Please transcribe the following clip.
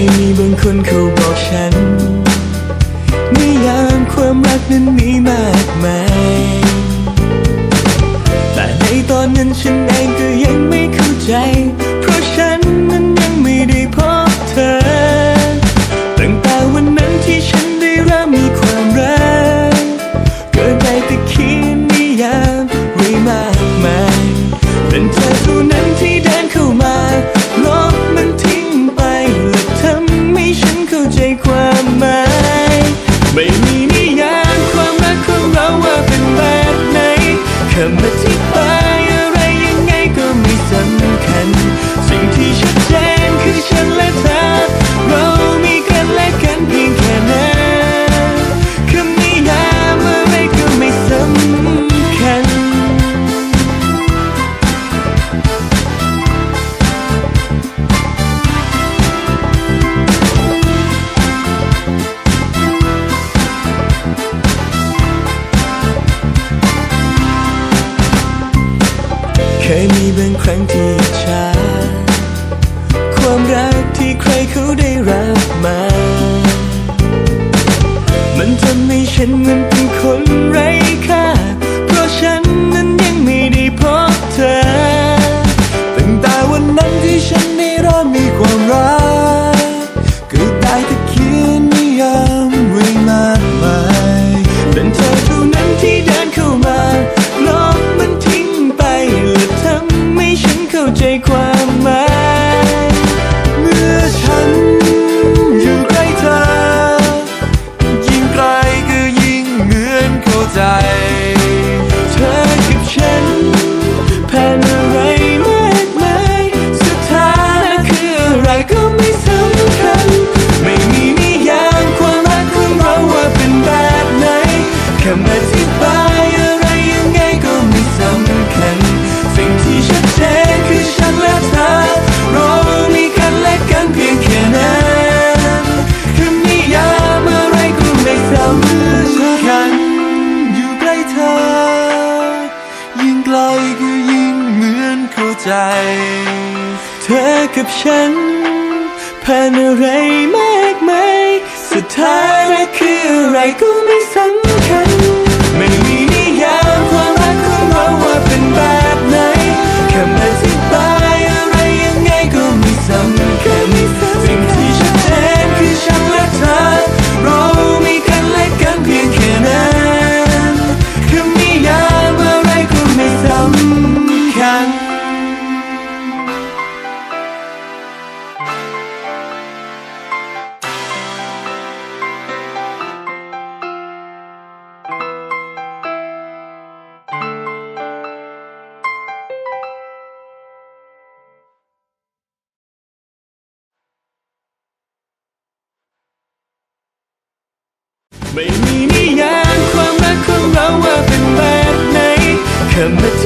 ยมีบางคนเขาบอกฉันนิยามความรักนั้นมีมากมาย แต่ในตอนนั้นฉัน ไหมไม่มี ครั้งที่อิจฉาความรักที่ใครเขาได้รับมา มันทำให้ฉันเหมันเป็นคนไร้ค่า เพราะฉันนั้นยังไม่ได้พบเธอ ตั้งแต่วันนั้นที่ฉันได้ ใจ เธอกับฉันแผ่นอะไรมากมายสถานะคืออะไรก็ไม่สำคัญ ไม่มีนิยามความรักของเราว่าเป็นแบบไหนคำอธิบาย ไรก็ยิ่งเหมือนเข้าใจ เธอกับฉันผ่านอะไรมากมายสุดท้ายและคืออะไรก็ ไม่มีนิยามความรักของเราว่าเป็นแบบไหนคำอธิ